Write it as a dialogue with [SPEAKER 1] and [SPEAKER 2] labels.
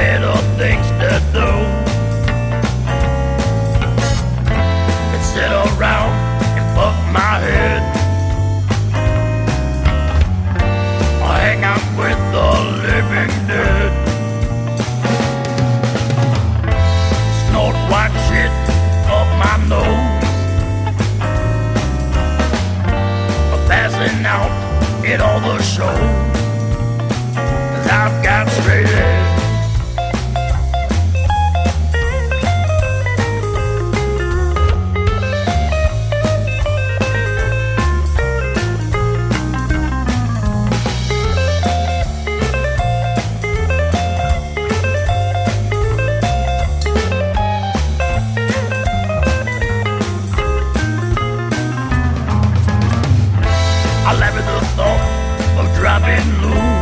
[SPEAKER 1] better things to do. And sit around and fuck my head. I hang out with the living dead. Snort white shit up my nose. Or passing out at all the shows. Cause I've got straight. I live in the thought of driving loose.